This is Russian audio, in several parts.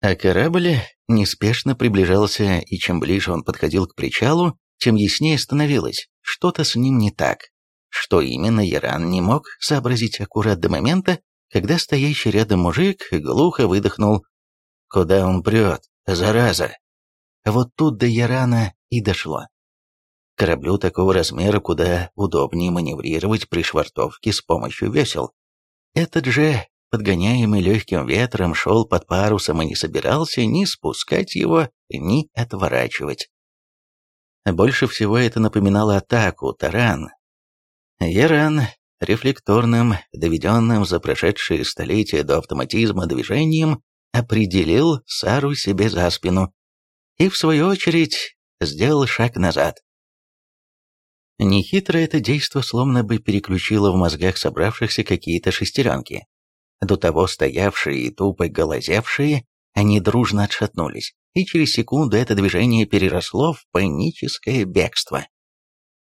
А корабль неспешно приближался, и чем ближе он подходил к причалу, тем яснее становилось, что-то с ним не так. Что именно, Яран не мог сообразить аккурат до момента, когда стоящий рядом мужик глухо выдохнул. «Куда он прет? Зараза!» Вот тут до Ярана и дошло. Кораблю такого размера куда удобнее маневрировать при швартовке с помощью весел. Этот же, подгоняемый легким ветром, шел под парусом и не собирался ни спускать его, ни отворачивать. Больше всего это напоминало атаку, таран. Яран, рефлекторным, доведенным за прошедшие столетия до автоматизма движением, определил Сару себе за спину и, в свою очередь, сделал шаг назад. Нехитро это действо словно бы переключило в мозгах собравшихся какие-то шестеренки. До того стоявшие и тупо голозевшие, они дружно отшатнулись, и через секунду это движение переросло в паническое бегство.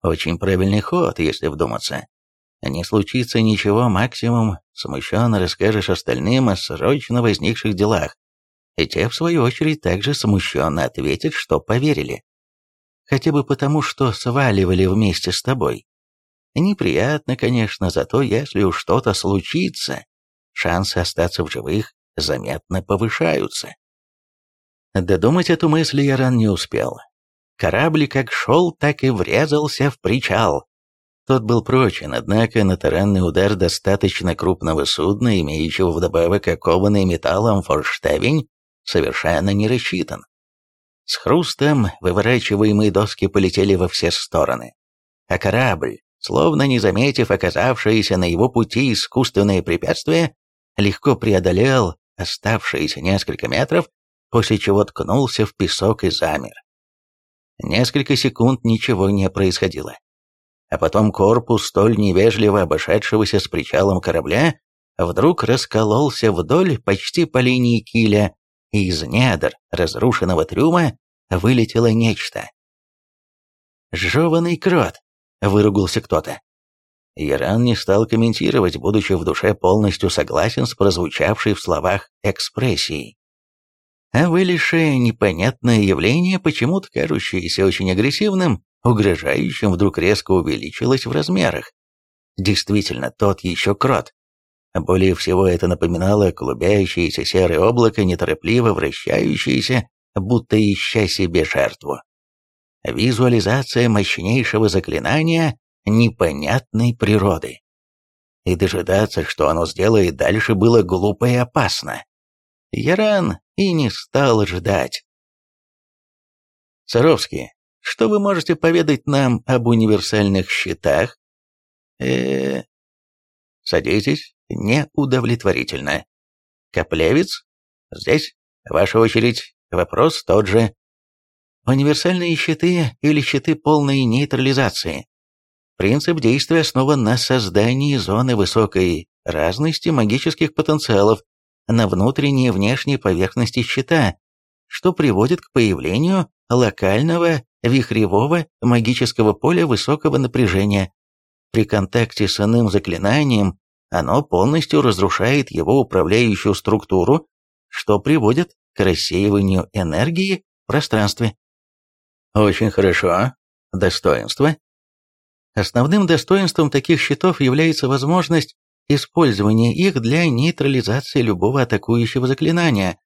Очень правильный ход, если вдуматься. Не случится ничего, максимум смущенно расскажешь остальным о срочно возникших делах, и те, в свою очередь, также смущенно ответят, что поверили хотя бы потому, что сваливали вместе с тобой. Неприятно, конечно, зато если уж что-то случится, шансы остаться в живых заметно повышаются. Додумать эту мысль Яран не успел. Корабль как шел, так и врезался в причал. Тот был прочен, однако на таранный удар достаточно крупного судна, имеющего вдобавок окованный металлом форштевень, совершенно не рассчитан. С хрустом выворачиваемые доски полетели во все стороны. А корабль, словно не заметив оказавшееся на его пути искусственное препятствие, легко преодолел оставшиеся несколько метров, после чего ткнулся в песок и замер. Несколько секунд ничего не происходило. А потом корпус, столь невежливо обошедшегося с причалом корабля, вдруг раскололся вдоль почти по линии киля, и из недр разрушенного трюма вылетело нечто. «Жеванный крот!» — выругался кто-то. Иран не стал комментировать, будучи в душе полностью согласен с прозвучавшей в словах экспрессией. А вылезшее непонятное явление, почему-то кажущееся очень агрессивным, угрожающим, вдруг резко увеличилось в размерах. Действительно, тот еще крот. Более всего это напоминало клубящееся серое облако, неторопливо вращающееся, будто ища себе жертву. Визуализация мощнейшего заклинания непонятной природы. И дожидаться, что оно сделает дальше, было глупо и опасно. Яран и не стал ждать. Саровский, что вы можете поведать нам об универсальных щитах? э, -э Садитесь, неудовлетворительно. Коплевец? Здесь? Ваша очередь. Вопрос тот же. Универсальные щиты или щиты полной нейтрализации. Принцип действия основан на создании зоны высокой разности магических потенциалов на внутренней и внешней поверхности щита, что приводит к появлению локального вихревого магического поля высокого напряжения, при контакте с иным заклинанием оно полностью разрушает его управляющую структуру, что приводит к рассеиванию энергии в пространстве. Очень хорошо. Достоинство. Основным достоинством таких щитов является возможность использования их для нейтрализации любого атакующего заклинания,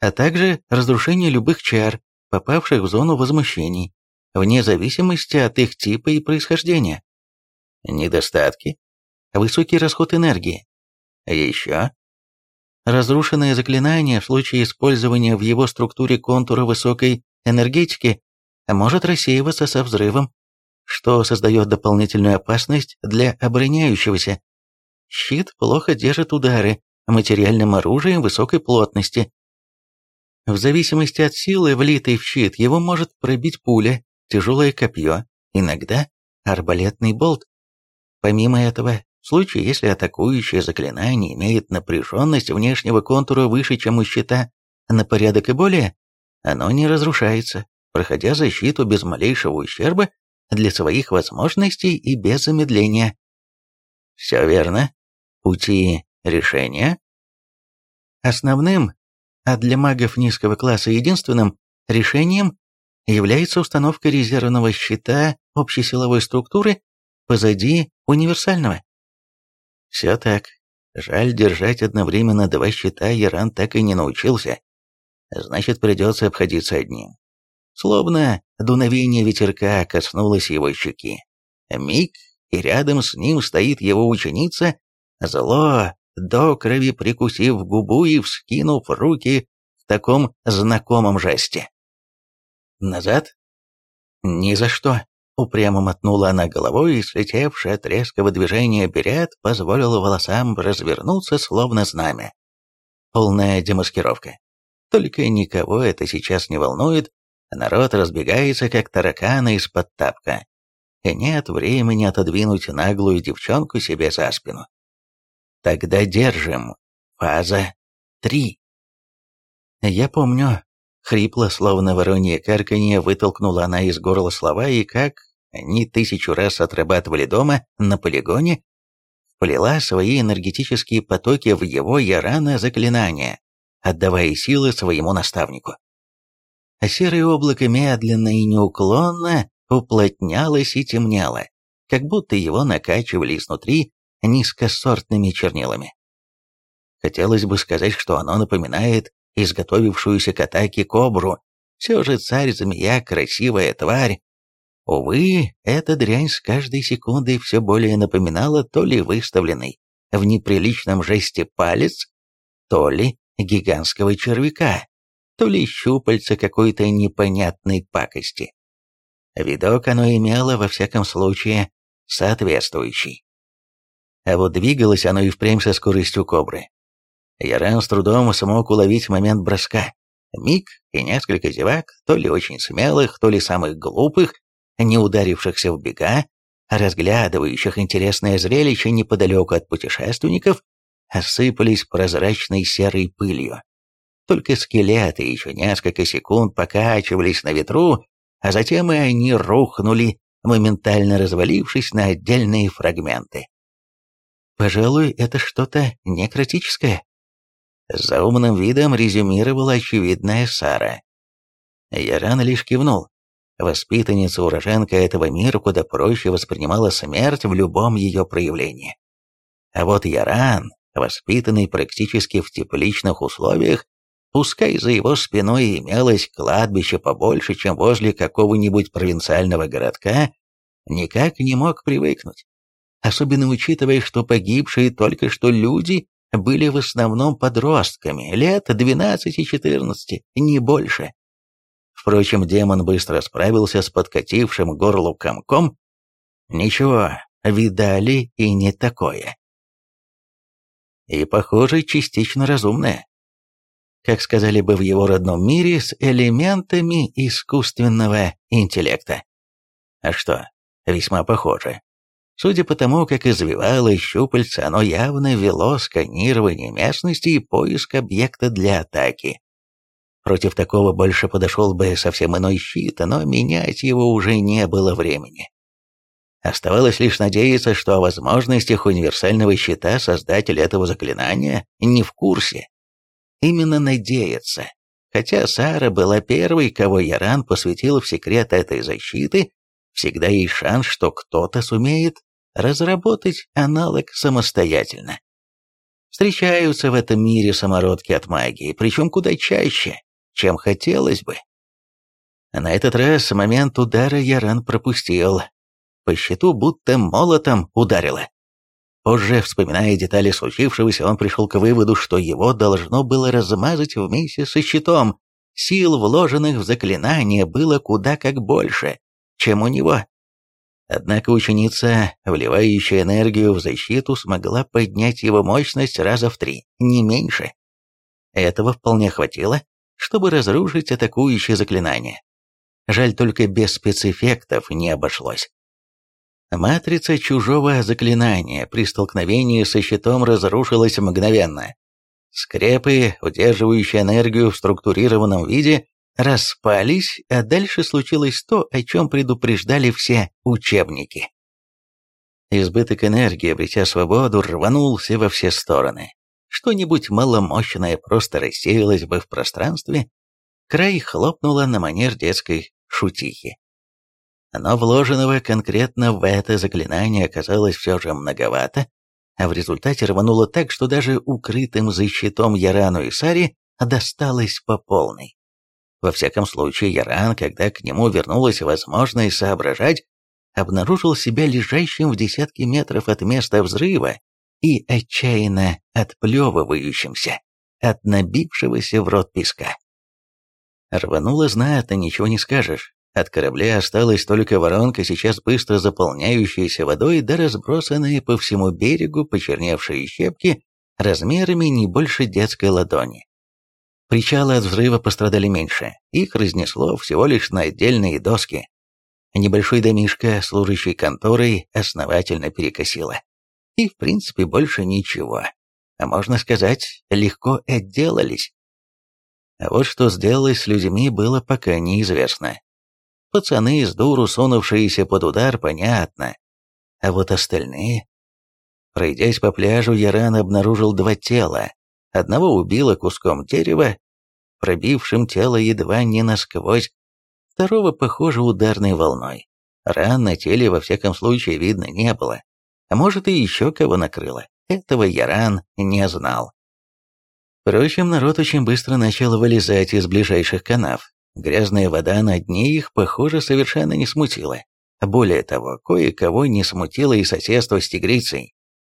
а также разрушения любых чар, попавших в зону возмущений, вне зависимости от их типа и происхождения. Недостатки. Высокий расход энергии. Еще. Разрушенное заклинание в случае использования в его структуре контура высокой энергетики может рассеиваться со взрывом, что создает дополнительную опасность для обороняющегося. Щит плохо держит удары материальным оружием высокой плотности. В зависимости от силы, влитой в щит, его может пробить пуля, тяжелое копье, иногда арбалетный болт. Помимо этого, в случае, если атакующее заклинание имеет напряженность внешнего контура выше, чем у щита, на порядок и более, оно не разрушается, проходя защиту без малейшего ущерба для своих возможностей и без замедления. Все верно. Пути решения? Основным а для магов низкого класса единственным решением является установка резервного щита общей силовой структуры позади универсального. Все так. Жаль, держать одновременно два щита Яран так и не научился. Значит, придется обходиться одним. Словно дуновение ветерка коснулось его щеки. Миг, и рядом с ним стоит его ученица, зло, до крови прикусив губу и вскинув руки в таком знакомом жесте. «Назад?» «Ни за что!» Упрямо мотнула она головой, и слетевший от резкого движения берет позволила волосам развернуться, словно знамя. Полная демаскировка. Только никого это сейчас не волнует, народ разбегается, как тараканы из-под тапка. И нет времени отодвинуть наглую девчонку себе за спину. Тогда держим. Фаза три. Я помню, Хрипло, словно воронье карканье, вытолкнула она из горла слова, и как они тысячу раз отрабатывали дома, на полигоне, вплела свои энергетические потоки в его ярана заклинания, отдавая силы своему наставнику. А серое облако медленно и неуклонно уплотнялось и темнело, как будто его накачивали изнутри низкосортными чернилами. Хотелось бы сказать, что оно напоминает изготовившуюся к атаке кобру. Все же царь-змея — красивая тварь. Увы, эта дрянь с каждой секундой все более напоминала то ли выставленный в неприличном жесте палец, то ли гигантского червяка, то ли щупальца какой-то непонятной пакости. Видок оно имело, во всяком случае, соответствующий. А вот двигалось оно и впрямь со скоростью кобры. Яран с трудом смог уловить момент броска. Миг и несколько зевак, то ли очень смелых, то ли самых глупых, не ударившихся в бега, разглядывающих интересное зрелище неподалеку от путешественников, осыпались прозрачной серой пылью. Только скелеты еще несколько секунд покачивались на ветру, а затем и они рухнули, моментально развалившись на отдельные фрагменты. Пожалуй, это что-то некротическое, за умным видом резюмировала очевидная Сара. Яран лишь кивнул. Воспитанница-уроженка этого мира куда проще воспринимала смерть в любом ее проявлении. А вот Яран, воспитанный практически в тепличных условиях, пускай за его спиной имелось кладбище побольше, чем возле какого-нибудь провинциального городка, никак не мог привыкнуть. Особенно учитывая, что погибшие только что люди были в основном подростками, лет 12-14, не больше. Впрочем, демон быстро справился с подкатившим горлу комком. Ничего, видали и не такое. И, похоже, частично разумное. Как сказали бы в его родном мире, с элементами искусственного интеллекта. А что, весьма похоже. Судя по тому, как извивалось щупальце, оно явно вело сканирование местности и поиск объекта для атаки. Против такого больше подошел бы совсем иной щит, но менять его уже не было времени. Оставалось лишь надеяться, что о возможностях универсального щита создатель этого заклинания не в курсе. Именно надеяться. Хотя Сара была первой, кого Яран посвятил в секрет этой защиты, всегда есть шанс, что кто-то сумеет разработать аналог самостоятельно. Встречаются в этом мире самородки от магии, причем куда чаще, чем хотелось бы. На этот раз момент удара Яран пропустил. По счету будто молотом ударило. Позже, вспоминая детали случившегося, он пришел к выводу, что его должно было размазать вместе со щитом. Сил, вложенных в заклинание, было куда как больше, чем у него. Однако ученица, вливающая энергию в защиту, смогла поднять его мощность раза в три, не меньше. Этого вполне хватило, чтобы разрушить атакующее заклинание. Жаль, только без спецэффектов не обошлось. Матрица чужого заклинания при столкновении со щитом разрушилась мгновенно. Скрепы, удерживающие энергию в структурированном виде, распались, а дальше случилось то, о чем предупреждали все учебники. Избыток энергии, обретя свободу, рванулся во все стороны. что-нибудь маломощное просто рассеялось бы в пространстве, край хлопнуло на манер детской шутихи. Но вложенного конкретно в это заклинание оказалось все же многовато, а в результате рвануло так, что даже укрытым за щитом Ярану и Сари досталось по полной. Во всяком случае, Яран, когда к нему вернулась возможность соображать, обнаружил себя лежащим в десятке метров от места взрыва и отчаянно отплевывающимся от набившегося в рот песка. Рвануло знатно, ничего не скажешь. От корабля осталась только воронка, сейчас быстро заполняющаяся водой, да разбросанные по всему берегу почерневшие щепки размерами не больше детской ладони. Причалы от взрыва пострадали меньше, их разнесло всего лишь на отдельные доски. Небольшой домишко, служащий конторой, основательно перекосило. И, в принципе, больше ничего. А можно сказать, легко отделались. А вот что сделалось с людьми, было пока неизвестно. Пацаны с дуру, сунувшиеся под удар, понятно. А вот остальные... Пройдясь по пляжу, Яран обнаружил два тела. Одного убило куском дерева, пробившим тело едва не насквозь, второго, похоже, ударной волной. Ран на теле, во всяком случае, видно не было. А может, и еще кого накрыло. Этого Яран не знал. Впрочем, народ очень быстро начал вылезать из ближайших канав. Грязная вода на дне их, похоже, совершенно не смутила. Более того, кое-кого не смутило и соседство с тигрицей.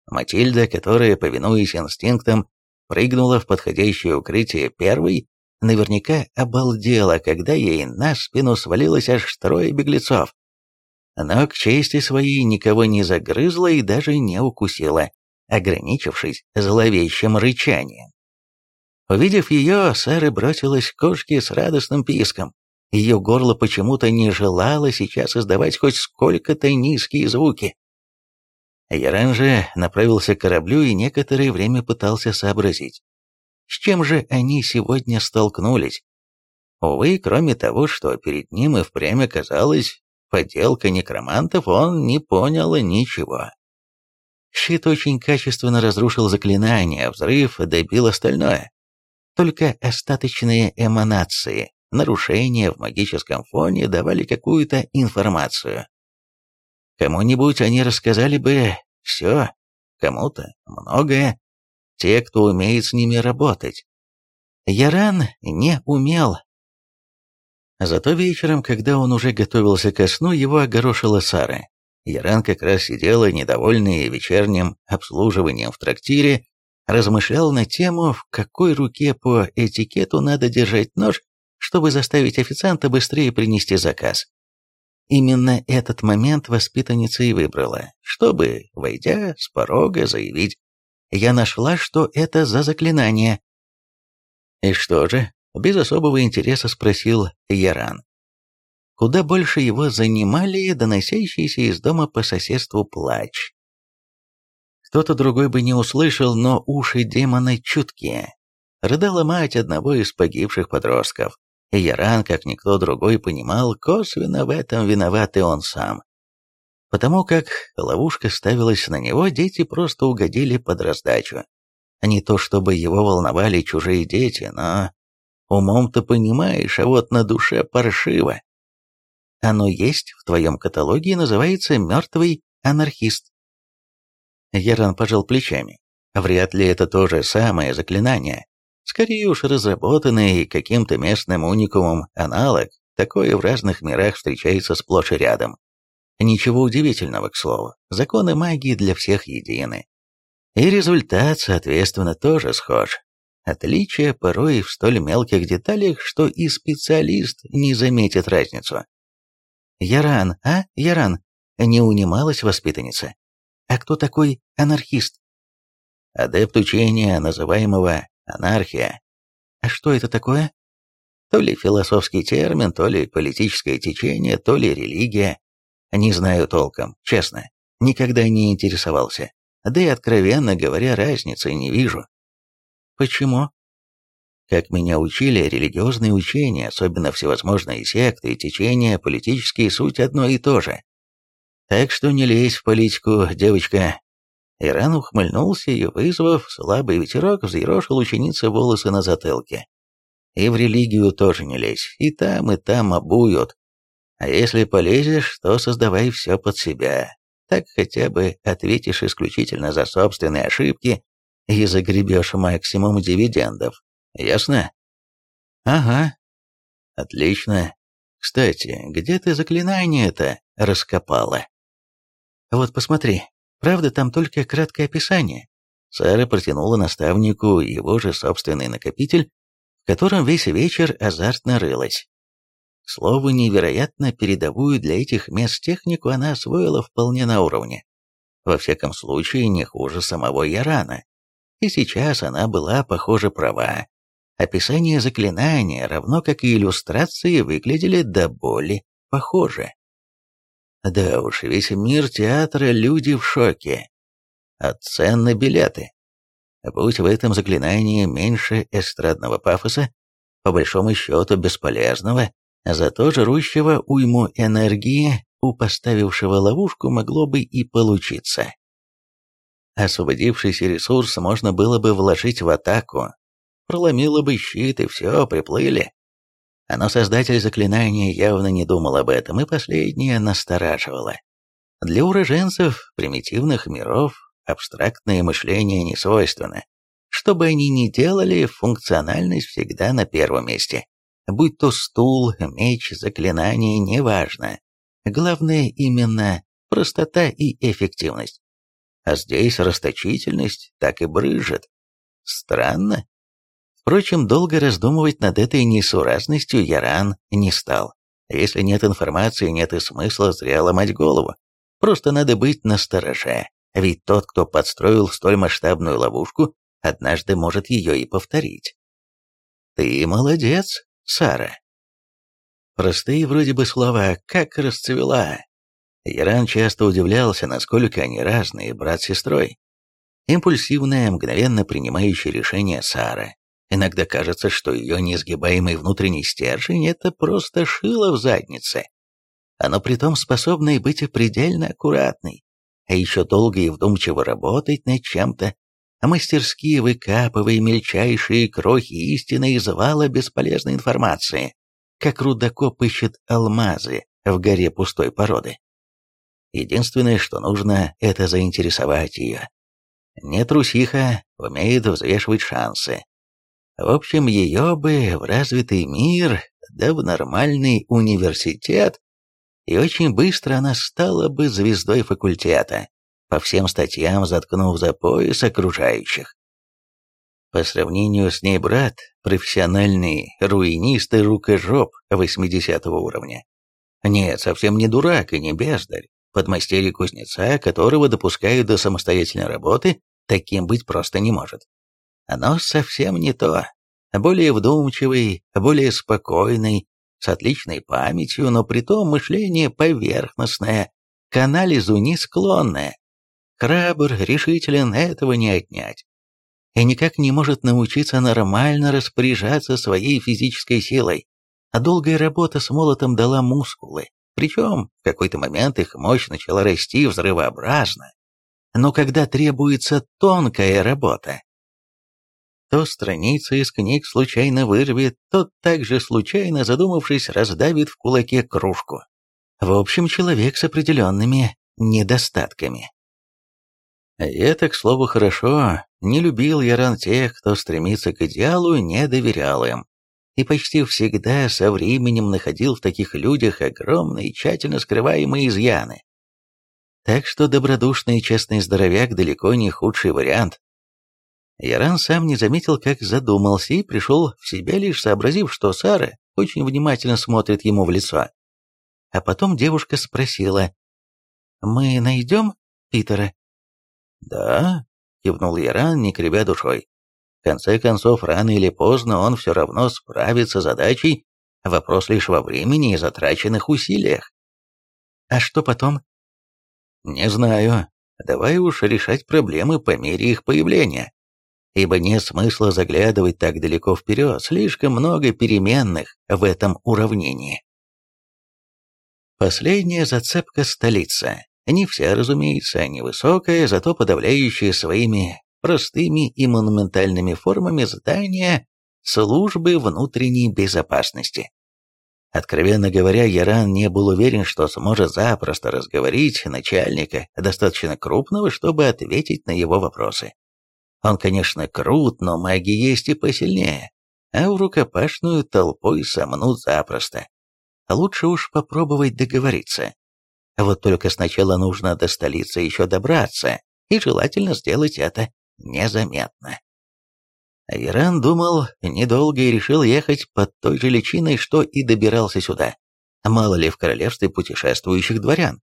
Матильда, которая, повинуясь инстинктам, прыгнула в подходящее укрытие первой, наверняка обалдела, когда ей на спину свалилось аж трое беглецов. Но к чести своей никого не загрызла и даже не укусила, ограничившись зловещим рычанием. Увидев ее, Сара бросилась к кошке с радостным писком. Ее горло почему-то не желало сейчас издавать хоть сколько-то низкие звуки. Яран же направился к кораблю и некоторое время пытался сообразить, с чем же они сегодня столкнулись. Увы, кроме того, что перед ним и впрямь оказалась подделка некромантов, он не понял ничего. Щит очень качественно разрушил заклинание, а взрыв добил остальное. Только остаточные эманации, нарушения в магическом фоне давали какую-то информацию. Кому-нибудь они рассказали бы все, кому-то многое, те, кто умеет с ними работать. Яран не умел. Зато вечером, когда он уже готовился ко сну, его огорошила Сара. Яран как раз сидела, недовольная вечерним обслуживанием в трактире, размышлял на тему, в какой руке по этикету надо держать нож, чтобы заставить официанта быстрее принести заказ. Именно этот момент воспитанница и выбрала, чтобы, войдя с порога, заявить «Я нашла, что это за заклинание». «И что же?» — без особого интереса спросил Яран. Куда больше его занимали доносящиеся из дома по соседству плач. Кто-то другой бы не услышал, но уши демона чуткие. Рыдала мать одного из погибших подростков. И Яран, как никто другой, понимал, косвенно в этом виноват и он сам. Потому как ловушка ставилась на него, дети просто угодили под раздачу. Не то чтобы его волновали чужие дети, но умом-то понимаешь, а вот на душе паршиво. Оно есть в твоем каталоге и называется «Мертвый анархист». Яран пожал плечами. Вряд ли это то же самое заклинание. Скорее уж разработанный каким-то местным уникумом аналог, такое в разных мирах встречается сплошь и рядом. Ничего удивительного, к слову, законы магии для всех едины. И результат, соответственно, тоже схож. Отличие порой в столь мелких деталях, что и специалист не заметит разницу. «Яран, а, Яран?» — не унималась воспитанница. А кто такой анархист? Адепт учения, называемого анархия. А что это такое? То ли философский термин, то ли политическое течение, то ли религия. Не знаю толком, честно. Никогда не интересовался. Да и, откровенно говоря, разницы не вижу. Почему? Как меня учили, религиозные учения, особенно всевозможные секты и течения, политические суть одно и то же. Так что не лезь в политику, девочка. Иран ухмыльнулся и, вызвав слабый ветерок, взъерошил ученице волосы на затылке. И в религию тоже не лезь, и там, и там обуют. А если полезешь, то создавай все под себя. Так хотя бы ответишь исключительно за собственные ошибки и загребешь максимум дивидендов. Ясно? Ага. Отлично. Кстати, где ты заклинание-то раскопала? Вот посмотри, правда там только краткое описание. Сара протянула наставнику его же собственный накопитель, в котором весь вечер азартно рылась. К слову, невероятно передовую для этих мест технику она освоила вполне на уровне. Во всяком случае, не хуже самого Ярана. И сейчас она была, похоже, права. Описание заклинания, равно как и иллюстрации, выглядели до боли похоже. Да уж, весь мир театра люди в шоке. От цен на билеты. Будь в этом заклинании меньше эстрадного пафоса, по большому счету бесполезного, зато жрущего уйму энергии у поставившего ловушку могло бы и получиться. Освободившийся ресурс можно было бы вложить в атаку, проломило бы щит и все, приплыли. Но создатель заклинания явно не думал об этом, и последнее настораживало. Для уроженцев примитивных миров абстрактное мышление не свойственно. Что бы они ни делали, функциональность всегда на первом месте. Будь то стул, меч, заклинание, неважно. Главное именно простота и эффективность. А здесь расточительность так и брыжет. Странно. Впрочем, долго раздумывать над этой несуразностью Яран не стал. Если нет информации, нет и смысла зря ломать голову. Просто надо быть настороже. Ведь тот, кто подстроил столь масштабную ловушку, однажды может ее и повторить. Ты молодец, Сара. Простые вроде бы слова, как расцвела. Яран часто удивлялся, насколько они разные, брат с сестрой. Импульсивная, мгновенно принимающая решения Сара. Иногда кажется, что ее несгибаемый внутренний стержень — это просто шило в заднице. Оно притом способно и быть предельно аккуратной, а еще долго и вдумчиво работать над чем-то, а мастерски выкапывая мельчайшие крохи истины из вала бесполезной информации, как рудокоп ищет алмазы в горе пустой породы. Единственное, что нужно, это заинтересовать ее. Не трусиха, умеет взвешивать шансы. В общем, ее бы в развитый мир, да в нормальный университет, и очень быстро она стала бы звездой факультета, по всем статьям заткнув за пояс окружающих. По сравнению с ней брат, профессиональный руинист и рукожоп 80 уровня. Нет, совсем не дурак и не бездарь. Подмастерье кузнеца, которого допускают до самостоятельной работы, таким быть просто не может. Оно совсем не то. Более вдумчивый, более спокойный, с отличной памятью, но при том мышление поверхностное, к анализу не склонное. Храбр, решителен, этого не отнять. И никак не может научиться нормально распоряжаться своей физической силой. А долгая работа с молотом дала мускулы. Причем в какой-то момент их мощь начала расти взрывообразно. Но когда требуется тонкая работа, то страницы из книг случайно вырвет, то также случайно, задумавшись, раздавит в кулаке кружку. В общем, человек с определенными недостатками. Это, к слову, хорошо. Не любил Яран тех, кто стремится к идеалу, не доверял им. И почти всегда со временем находил в таких людях огромные, тщательно скрываемые изъяны. Так что добродушный и честный здоровяк далеко не худший вариант. Яран сам не заметил, как задумался, и пришел в себя, лишь сообразив, что Сара очень внимательно смотрит ему в лицо. А потом девушка спросила, «Мы найдем Питера?» «Да», — кивнул Яран, не кривя душой. «В конце концов, рано или поздно он все равно справится с задачей, вопрос лишь во времени и затраченных усилиях». «А что потом?» «Не знаю. Давай уж решать проблемы по мере их появления» ибо нет смысла заглядывать так далеко вперед, слишком много переменных в этом уравнении. Последняя зацепка – столица. Не вся, разумеется, невысокая, зато подавляющая своими простыми и монументальными формами здания службы внутренней безопасности. Откровенно говоря, Яран не был уверен, что сможет запросто разговорить начальника, достаточно крупного, чтобы ответить на его вопросы. Он, конечно, крут, но маги есть и посильнее, а в рукопашную толпой сомнут запросто. Лучше уж попробовать договориться. Вот только сначала нужно до столицы еще добраться, и желательно сделать это незаметно. Иран думал недолго и решил ехать под той же личиной, что и добирался сюда. Мало ли в королевстве путешествующих дворян.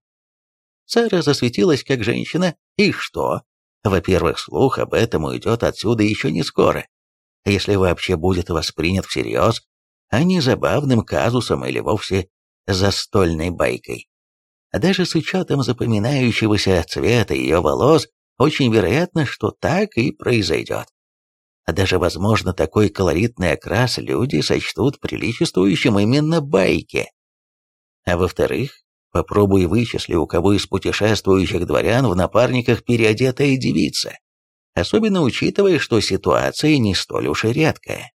Сара засветилась как женщина, и что? Во-первых, слух об этом уйдет отсюда еще не скоро, если вообще будет воспринят всерьез, а не забавным казусом или вовсе застольной байкой. Даже с учетом запоминающегося цвета ее волос, очень вероятно, что так и произойдет а даже, возможно, такой колоритный окрас люди сочтут приличествующим именно байке. А во-вторых, попробуй вычисли, у кого из путешествующих дворян в напарниках переодетая девица, особенно учитывая, что ситуация не столь уж и редкая.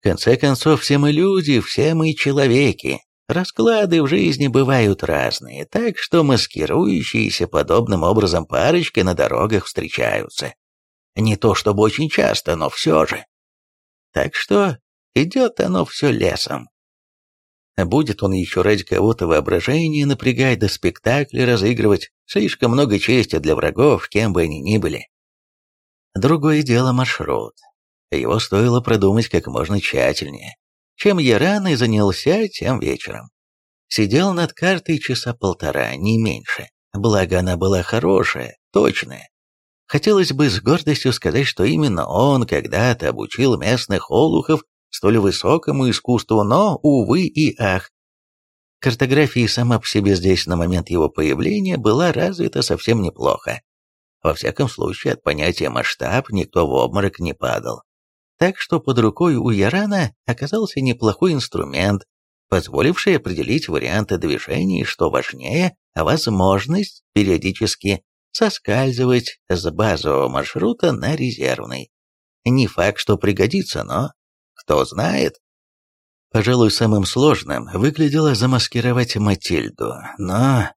В конце концов, все мы люди, все мы человеки, Расклады в жизни бывают разные, так что маскирующиеся подобным образом парочки на дорогах встречаются. Не то чтобы очень часто, но все же. Так что идет оно все лесом. Будет он еще ради кого-то воображение напрягать до спектакля разыгрывать, слишком много чести для врагов, кем бы они ни были. Другое дело маршрут. Его стоило продумать как можно тщательнее. Чем я рано и занялся, тем вечером. Сидел над картой часа полтора, не меньше. Благо она была хорошая, точная. Хотелось бы с гордостью сказать, что именно он когда-то обучил местных олухов столь высокому искусству, но, увы и ах. Картография сама по себе здесь на момент его появления была развита совсем неплохо. Во всяком случае, от понятия масштаб никто в обморок не падал. Так что под рукой у Ярана оказался неплохой инструмент, позволивший определить варианты движений, что важнее, возможность периодически соскальзывать с базового маршрута на резервный. Не факт, что пригодится, но кто знает. Пожалуй, самым сложным выглядело замаскировать Матильду, но...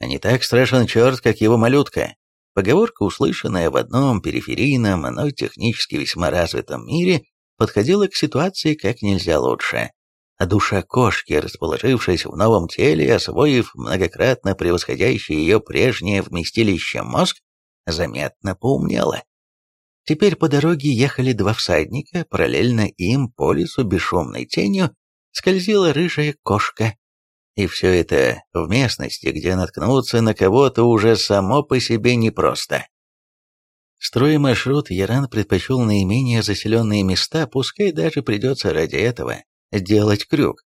Не так страшен черт, как его малютка. Поговорка, услышанная в одном периферийном, но технически весьма развитом мире, подходила к ситуации как нельзя лучше а душа кошки, расположившись в новом теле и освоив многократно превосходящее ее прежнее вместилище мозг, заметно поумнела. Теперь по дороге ехали два всадника, параллельно им по лесу бесшумной тенью скользила рыжая кошка. И все это в местности, где наткнуться на кого-то уже само по себе непросто. Строя маршрут, Яран предпочел наименее заселенные места, пускай даже придется ради этого делать крюк.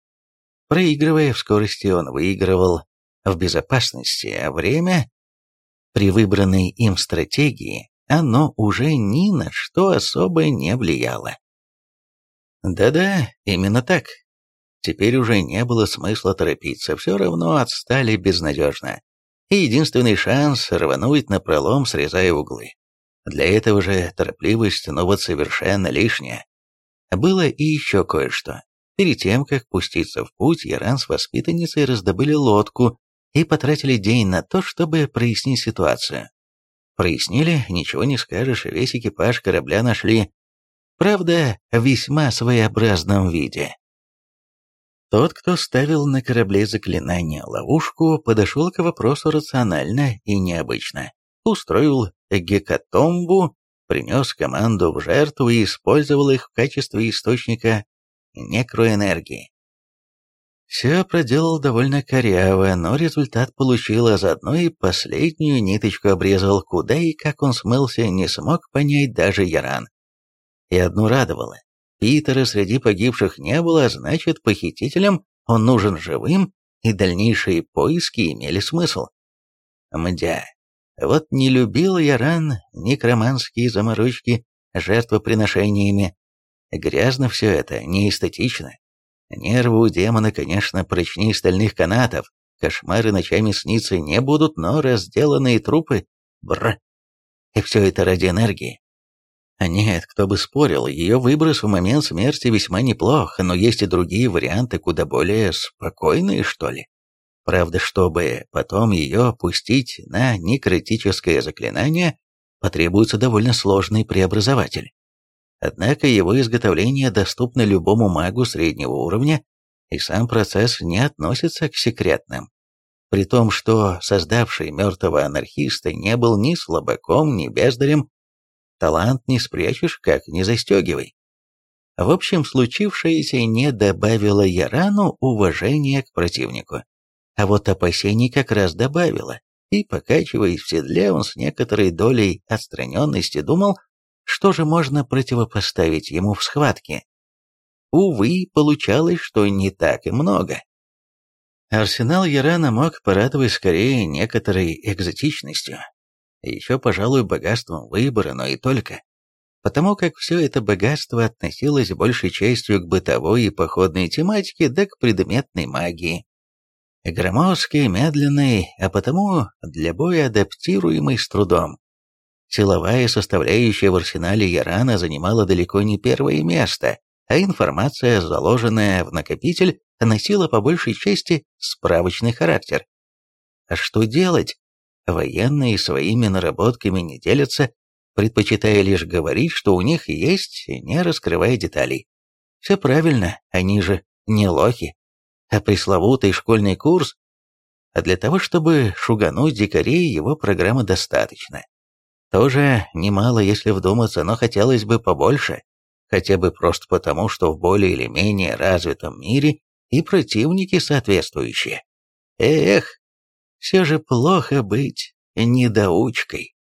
Проигрывая в скорости, он выигрывал в безопасности, а время при выбранной им стратегии оно уже ни на что особо не влияло. Да-да, именно так. Теперь уже не было смысла торопиться, все равно отстали безнадежно. И единственный шанс рвануть на пролом, срезая углы. Для этого же торопливость, ну вот совершенно лишняя. Было и еще кое-что. Перед тем, как пуститься в путь, Яран с воспитанницей раздобыли лодку и потратили день на то, чтобы прояснить ситуацию. Прояснили, ничего не скажешь, весь экипаж корабля нашли. Правда, в весьма своеобразном виде. Тот, кто ставил на корабле заклинание ловушку, подошел к вопросу рационально и необычно. Устроил гекатомбу, принес команду в жертву и использовал их в качестве источника некроэнергии. Все проделал довольно коряво, но результат получил, а заодно и последнюю ниточку обрезал, куда и как он смылся, не смог понять даже Яран. И одну радовало. Питера среди погибших не было, а значит, похитителям он нужен живым, и дальнейшие поиски имели смысл. Мдя, вот не любил Яран некроманские заморочки жертвоприношениями, Грязно все это, неэстетично. Нервы у демона, конечно, прочнее стальных канатов, кошмары ночами сниться не будут, но разделанные трупы... Бр. И все это ради энергии. А нет, кто бы спорил, ее выброс в момент смерти весьма неплох, но есть и другие варианты, куда более спокойные, что ли. Правда, чтобы потом ее пустить на некритическое заклинание, потребуется довольно сложный преобразователь. Однако его изготовление доступно любому магу среднего уровня, и сам процесс не относится к секретным. При том, что создавший мертвого анархиста не был ни слабаком, ни бездарем, талант не спрячешь, как не застегивай. В общем, случившееся не добавило Ярану уважения к противнику, а вот опасений как раз добавило, и, покачиваясь в седле, он с некоторой долей отстраненности думал, что же можно противопоставить ему в схватке. Увы, получалось, что не так и много. Арсенал Ярана мог порадовать скорее некоторой экзотичностью, еще, пожалуй, богатством выбора, но и только. Потому как все это богатство относилось большей частью к бытовой и походной тематике, да к предметной магии. Громоздкий, медленный, а потому для боя адаптируемый с трудом. Силовая составляющая в арсенале Ярана занимала далеко не первое место, а информация, заложенная в накопитель, носила по большей части справочный характер. А что делать? Военные своими наработками не делятся, предпочитая лишь говорить, что у них есть, не раскрывая деталей. Все правильно, они же не лохи. А пресловутый школьный курс, а для того, чтобы шугануть дикарей, его программы достаточно. Тоже немало, если вдуматься, но хотелось бы побольше, хотя бы просто потому, что в более или менее развитом мире и противники соответствующие. Эх, все же плохо быть недоучкой.